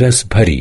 रस भरी